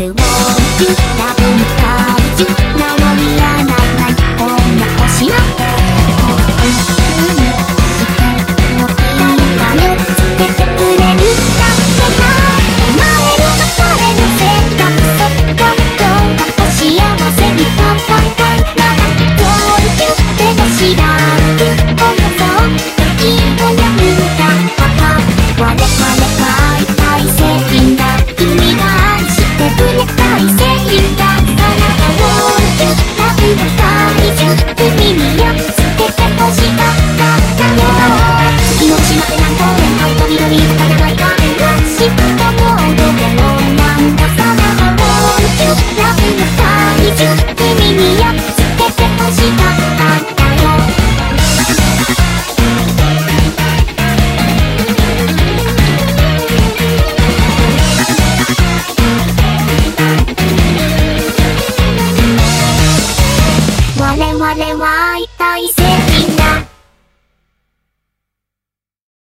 るを言った文化宇宙名乗りやない君によつけて欲しかったんだよ我々は大正義な